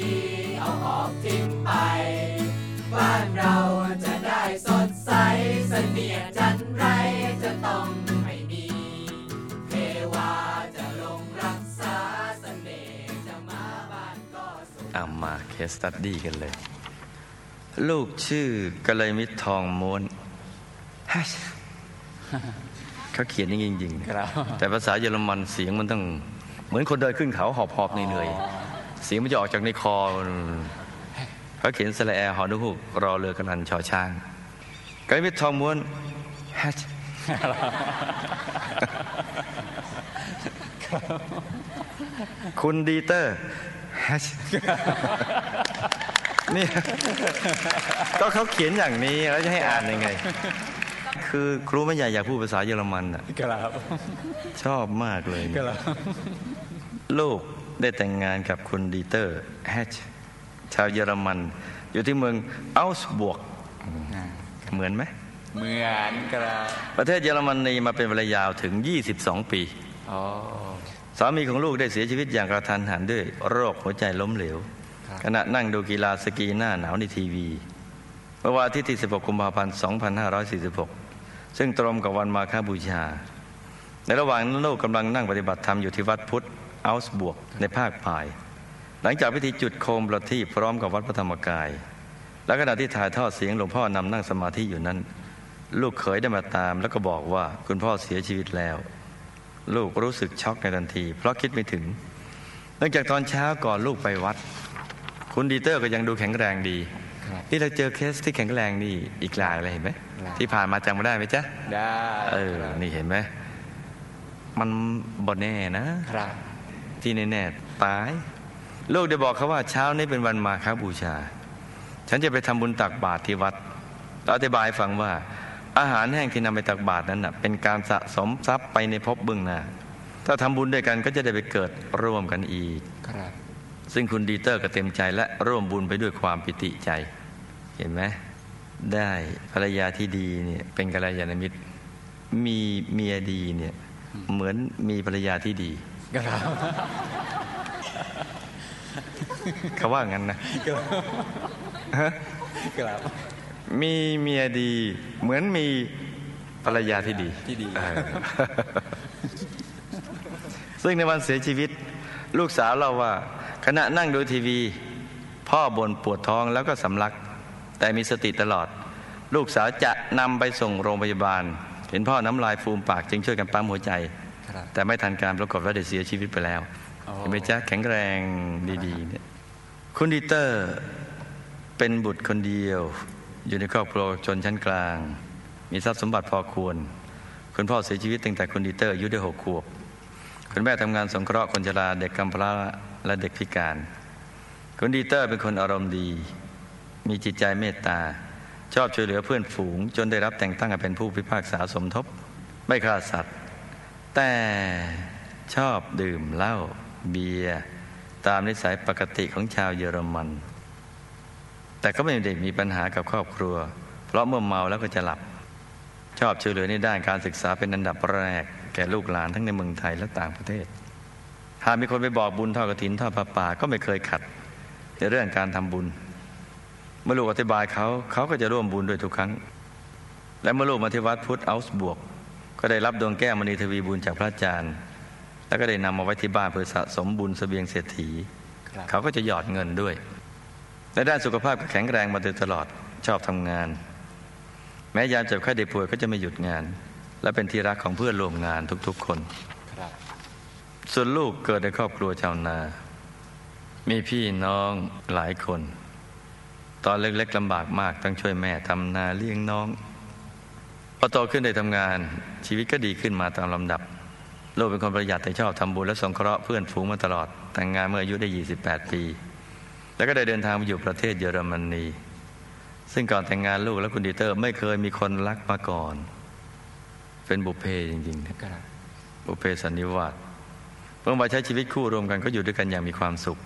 ดี เอาออกทิ้งไป บ้านเราจะได้สดใสเสนียดจันไรจะต้องไม่มี เทวาจะลงรักษาเสน่ห์จะมาบ้านก็สุขเอามาเคสตัดดี้กันเลย ลูกชื่อกัลยมิตรทองม้วนฮัชเขาเขียนอย่างนี้จริงๆครับแต่ภาษาเยอรมันเสียงมันต้อง เหมือนคนเดินขึ้นเขาหอบหอบๆเหนื่อยๆ เสียงมันจะออกจากในคอเขาเขียนสระแอร์หอนุฮูกรอเรือกันนันชอช้างกัลยมิตรทองม้วนฮัชคุณดีเตอร์ฮัชนี่ก็เขาเขียนอย่างนี้แล้วจะให้อ่านยังไง คือครูไม่ใหญ่อยากพูดภาษาเยอรมันอะครับชอบมากเลยครับลูก ได้แต่งงานกับคุณดีเตอร์แฮชชาวเยอรมัน อยู่ที่เมืองอัลส์บวก เหมือนไหม เหมือนครับประเทศเยอรมนีมาเป็นเวลายาวถึง 22 ปีอ๋อสามีของลูกได้เสียชีวิตอย่างกระทันหันด้วยโรคหัวใจล้มเหลวครับขณะนั่งดูกีฬาสกีหน้าหนาวในทีวีเมื่อวันอาที่ที่16กุมภาพันธ์2546 ซึ่งตรงกับวันมาฆบูชา ในระหว่างนั้นลูกกำลังนั่งปฏิบัติธรรมอยู่ที่วัดพุทธ อัลส์บวกในภาคปลาย หลังจากพิธีจุดโคมประทีปพร้อมกับวัดพระธรรมกาย และขณะที่ถ่ายทอดเสียงหลวงพ่อนำนั่งสมาธิอยู่นั้น ลูกเขยได้มาตาม แล้วก็บอกว่าคุณพ่อเสียชีวิตแล้ว ลูกรู้สึกช็อกในทันที เพราะคิดไม่ถึงเนื่องจากตอนเช้าก่อนลูกไปวัด คุณดีเตอร์ก็ยังดูแข็งแรงดีครับนี่เราเจอเคสที่แข็งแรงนี่อีกหลายเลยเห็นไหมหลายที่ผ่านมาจำไม่ได้ไหมจ๊ะได้เออนี่เห็นไหมมันบ่แน่นะครับ ที่แน่ๆตาย ลูกได้บอกเขาว่าเช้านี้เป็นวันมาคบูชา ฉันจะไปทำบุญตักบาตรที่วัดแล้วอธิบายให้ฟังว่า อาหารแห้งที่นำไปตักบาตรนั้นน่ะเป็นการสะสมทรัพย์ไปในภพเบื้องหน้า ถ้าทำบุญด้วยกันก็จะได้ไปเกิดร่วมกันอีกครับซึ่งคุณดีเตอร์ก็เต็มใจและร่วมบุญไปด้วยความปิติใจ เห็นไหมได้ภรรยาที่ดีเนี่ยเป็นกัลยาณมิตร มีเมียดีเนี่ยเหมือนมีภรรยาที่ดี ครับเขาว่างั้นนะ ครับ มีเมียดี เหมือนมีภรรยาที่ดี ที่ดีเออซึ่งในวันเสียชีวิต ลูกสาวเราว่า ขณะนั่งดูทีวี พ่อบ่นปวดท้องแล้วก็สำลัก แต่มีสติตลอด ลูกสาวจะนำไปส่งโรงพยาบาล เห็นพ่อน้ำลายฟูมปากจึงช่วยกันปั๊มหัวใจครับ แต่ไม่ทันการปรากฏว่าได้เสียชีวิตไปแล้วอ๋อเห็นไหมจ๊ะแข็งแรงดีๆเนี่ยคุณดีเตอร์เป็นบุตรคนเดียว อยู่ในครอบครัวชนชั้นกลาง มีทรัพย์สมบัติพอควร คุณพ่อเสียชีวิตตั้งแต่คุณดีเตอร์อายุได้หกขวบ คุณแม่ทำงานสงเคราะห์คนชราเด็กกำพร้าและเด็กพิการ คุณดีเตอร์เป็นคนอารมณ์ดี มีจิตใจเมตตา ชอบช่วยเหลือเพื่อนฝูง จนได้รับแต่งตั้งให้เป็นผู้พิพากษาสมทบ ไม่ฆ่าสัตว์ แต่ชอบดื่มเหล้าเบียร์ตามนิสัยปกติของชาวเยอรมัน แต่ก็ไม่ได้มีปัญหากับครอบครัว เพราะเมื่อเมาแล้วก็จะหลับ ชอบช่วยเหลือในด้านการศึกษาเป็นอันดับแรก แก่ลูกหลานทั้งในเมืองไทยและต่างประเทศ หากมีคนไปบอกบุญทอดกระถินทอดปลาป่าก็ไม่เคยขัด ในเรื่องการทำบุญ เมื่อลูกอธิบายเขาเขาก็จะร่วมบุญด้วยทุกครั้ง และเมื่อลูกมาที่วัดพุทธอัลส์บวก ก็ได้รับดวงแก้วมณีทวีบุญจากพระอาจารย์ แล้วก็ได้นำมาไว้ที่บ้านเพื่อสะสมบุญเสบียงเศรษฐีครับเขาก็จะหยอดเงินด้วยในด้านสุขภาพก็แข็งแรงมาโดยตลอดชอบทำงาน แม้ยามเจ็บไข้ได้ป่วยก็จะไม่หยุดงาน และเป็นที่รักของเพื่อนร่วมงานทุกๆคนครับส่วนลูกเกิดในครอบครัวชาวนา มีพี่น้องหลายคน ตอนเล็กๆลำบากมากต้องช่วยแม่ทำนาเลี้ยงน้องพ อโตขึ้นได้ทำงานชีวิตก็ดีขึ้นมาตามลำดับลูกเป็นคนประหยัดแต่ชอบทำบุญและสงเคราะห์เพื่อนฝูงมาตลอด แต่งงานเมื่ออายุได้ 28 ปี แล้วก็ได้เดินทางไปอยู่ประเทศเยอรมนี ซึ่งก่อนแต่งงานลูกและคุณดีเตอร์ไม่เคยมีคนรักมาก่อน เป็นบุพเพจริงๆนะบุพเพสันนิวาสเมื่อมาใช้ชีวิตคู่รวมกันก็อยู่ด้วยกันอย่างมีความสุข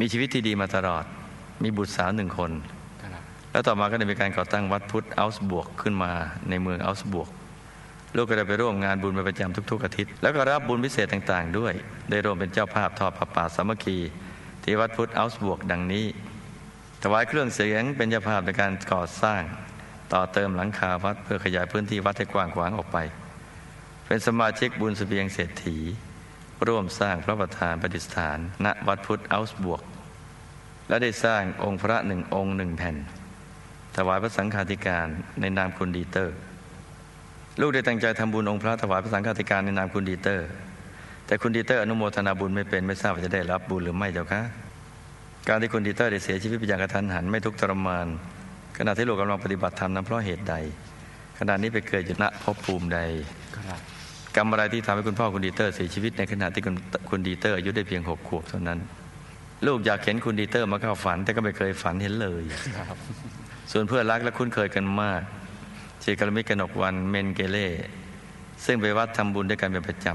มีชีวิตที่ดีมาตลอด มีบุตรสาวหนึ่งคน แล้วต่อมาก็ได้มีการก่อตั้งวัดพุทธอัลส์บวกขึ้นมาในเมืองอัลส์บวกลูกก็ได้ไปร่วมงานบุญเป็นประจำทุกๆอาทิตย์ แล้วก็รับบุญพิเศษต่างๆ ด้วย ได้ร่วมเป็นเจ้าภาพทอดผ้าป่าสามัคคี ที่วัดพุทธอัลส์บวกดังนี้ ถวายเครื่องเสียงเป็นเจ้าภาพในการก่อสร้าง ต่อเติมหลังคาวัดเพื่อขยายพื้นที่วัดให้กว้างขวางออกไป เป็นสมาชิกบุญสเสบียงเศรษฐี ร่วมสร้างพระประธานประดิษฐาน ณวัดพุทธอัลส์บวก และได้สร้างองค์พระหนึ่งองค์หนึ่งแผ่น วายพระสังฆาธิการในนามคุณดีเตอร์ ลูกได้ตั้งใจทำบุญองค์พระถวายพระสังฆาธิการในนามคุณดีเตอร์ แต่คุณดีเตอร์อนุโมทนาบุญไม่เป็นไม่ทราบว่าจะได้รับบุญหรือไม่เจ้าคะการที่คุณดีเตอร์ได้เสียชีวิตไปอย่างกะทันหันไม่ทุกข์ทรมานขณะที่ลูกกำลังปฏิบัติธรรมนั้นเพราะเหตุใดขณะนี้ไปเกิดอยู่ณภพภูมิใดกรรมอะไรที่ทำให้คุณพ่อคุณดีเตอร์เสียชีวิตในขณะที่คุณคุณดีเตอร์อายุได้เพียงหกขวบเท่านั้น ลูกอยากเห็นคุณดีเตอร์มาเข้าฝัน แต่ก็ไม่เคยฝันเห็นเลยครับ ส่วนเพื่อนรักและคุ้นเคยกันมากชื่อกัลยาณมิตรกนกวันเมนเกเล่ซึ่งไปวัดทำบุญด้วยกันเป็นประจ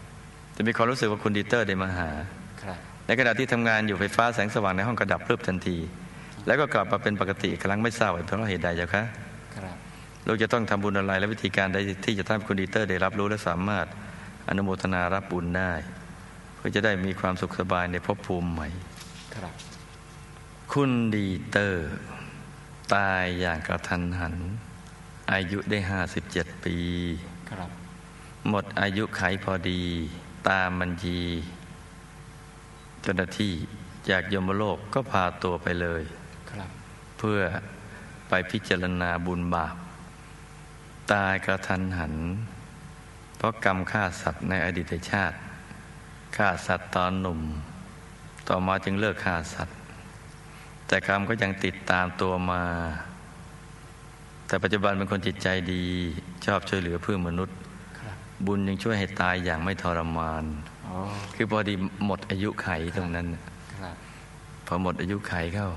ำจะมีความรู้สึกว่าคุณดีเตอร์ได้มาหาครับในขณะที่ทำงานอยู่ไฟฟ้าแสงสว่างในห้องก็ดับพรึบทันที แล้วก็กลับมาเป็นปกติอีกครั้งไม่ทราบว่าเพราะเหตุใดเจ้าคะครับลูกจะต้องทำบุญอะไรและวิธีการใดที่จะทำให้คุณดีเตอร์ได้รับรู้และสามารถอนุโมทนารับบุญได้ เพื่อจะได้มีความสุขสบายในภพภูมิใหม่ ครับ คุณดีเตอร์ ตายอย่างกระทันหัน อายุได้ห้าสิบเจ็ดปีครับหมดอายุไขพอดี ตามบัญชีเจ้าหน้าที่จากยมโลกก็พาตัวไปเลยครับเพื่อไปพิจารณาบุญบาป ตายกระทันหัน เพราะกรรมฆ่าสัตว์ในอดีตชาติฆ่าสัตว์ตอนหนุ่ม ต่อมาจึงเลิกฆ่าสัตว์ แต่กรรมก็ยังติดตามตัวมา แต่ปัจจุบันเป็นคนจิตใจดี ชอบช่วยเหลือเพื่อนมนุษย์ครับบุญยังช่วยให้ตายอย่างไม่ทรมานอ๋อคือพอดีหมดอายุไขตรงนั้นครับพอหมดอายุไขเข้า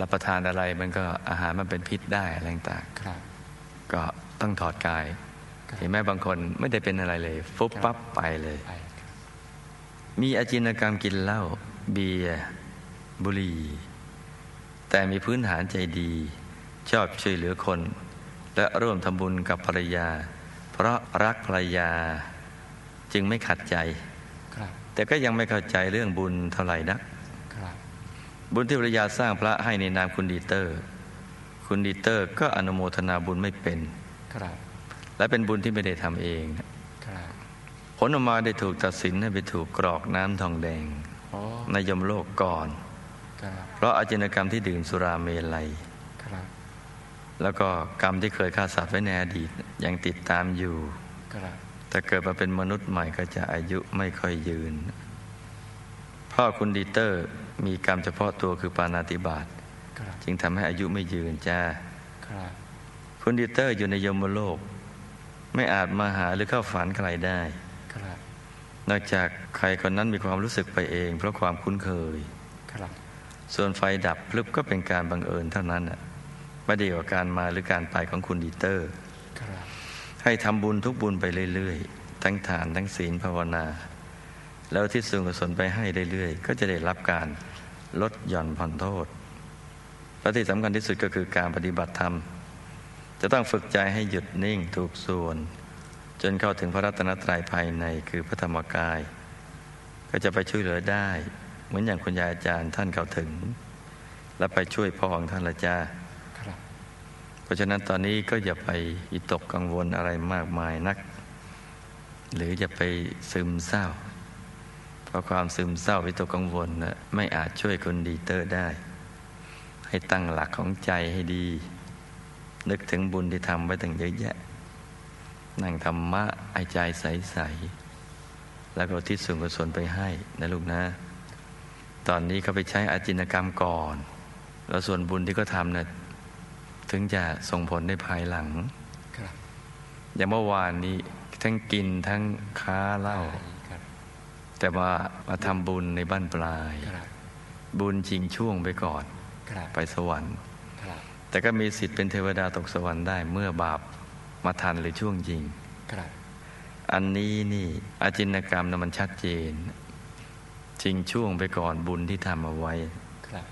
รับประทานอะไรมันก็อาหารมันเป็นพิษได้อะไรต่างครับๆก็ต้องถอดกายครับเห็นไหมบางคนไม่ได้เป็นอะไรเลย ฟุบครับปั๊บไปเลยไปมีอาจินกรรมกินเหล้าเบียร์บุหรี่ แต่มีพื้นฐานใจดี ชอบช่วยเหลือคน และร่วมทำบุญกับภรรยา เพราะรักภรรยาจึงไม่ขัดใจครับแต่ก็ยังไม่เข้าใจเรื่องบุญเท่าไหร่นักครับบุญที่ภรรยาสร้างพระให้ในนามคุณดีเตอร์ คุณดีเตอร์ก็อนุโมทนาบุญไม่เป็นครับและเป็นบุญที่ไม่ได้ทำเองครับผลออกมาได้ถูกตัดสินให้ไปถูกกรอกน้ำทองแดงอ๋อในยมโลกก่อนครับ เพราะอาจินกรรมที่ดื่มสุราเมลัยครับแล้วก็กรรมที่เคยฆ่าสัตว์ไว้ในอดีตยังติดตามอยู่ครับแต่เกิดมาเป็นมนุษย์ใหม่ก็จะอายุไม่ค่อยยืน พ่อคุณดีเตอร์มีกรรมเฉพาะตัวคือปาณาติบาตครับจึงทำให้อายุไม่ยืนจ้าครับคุณดีเตอร์อยู่ในยมโลก ไม่อาจมาหาหรือเข้าฝันใครได้ครับนอกจากใครคนนั้นมีความรู้สึกไปเอง เพราะความคุ้นเคยครับ ส่วนไฟดับพรึบก็เป็นการบังเอิญเท่านั้นน่ะไม่ได้เกี่ยวกับการมาหรือการไปของคุณดีเตอร์ครับให้ทำบุญทุกบุญไปเรื่อยๆ ทั้งทานทั้งศีลภาวนา แล้วที่ส่วนกุศลไปให้เรื่อยๆ ก็จะได้รับการลดหย่อนผ่อนโทษและที่สำคัญที่สุดก็คือการปฏิบัติธรรม จะต้องฝึกใจให้หยุดนิ่งถูกส่วน จนเข้าถึงพระรัตนตรัยภายในคือพระธรรมกาย ก็จะไปช่วยเหลือได้ เหมือนอย่างคุณยายอาจารย์ท่านเข้าถึง และไปช่วยพ่อของท่านละจ้าครับเพราะฉะนั้นตอนนี้ก็อย่าไปอิตกกังวลอะไรมากมายนัก หรืออย่าไปซึมเศร้า เพราะความซึมเศร้าวิตกกังวลนะไม่อาจช่วยคนดีเตอร์ได้ ให้ตั้งหลักของใจให้ดี นึกถึงบุญที่ทำไว้ตั้งเยอะแยะ นั่งธรรมะไอใจใส ๆ แล้วก็อุที่ส่วนกุศลไปให้นะลูกนะ ตอนนี้เขาไปใช้อาจินกรรมก่อน แล้วส่วนบุญที่เขาทำเนะ่ยถึงจะส่งผลในภายหลังครับอย่างเมื่อวานนี้ทั้งกินทั้งค้าเหล้าครับแต่ว่ามาทำบุญในบ้านปลายครับบุญจริงช่วงไปก่อนครับไปสวรรค์ครับแต่ก็มีสิทธิ์เป็นเทวดาตกสวรรค์ได้เมื่อบาปมาทันหรือช่วงจริงครับอันนี้นี่อาจินกรรมนะมันชัดเจน จริงช่วงไปก่อนบุญที่ทำเอาไว้ครับ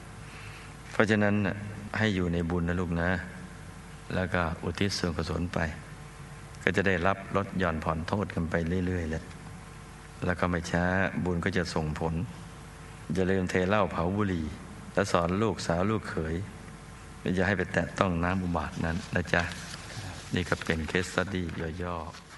เพราะฉะนั้นน่ะให้อยู่ในบุญนะลูกนะ แล้วก็อุทิศส่วนกุศลไป ก็จะได้รับลดหย่อนผ่อนโทษกันไปเรื่อยๆแหละแล้วก็ไม่ช้าบุญก็จะส่งผลอย่าลืมเทเหล้าเผาบุหรี่ แล้วสอนลูกสาวลูกเขยไม่จะให้ไปแตะต้องน้ำบุบาทนั้นนะจ๊ะ นี่ก็เป็นเคสสตดี้ย่อๆ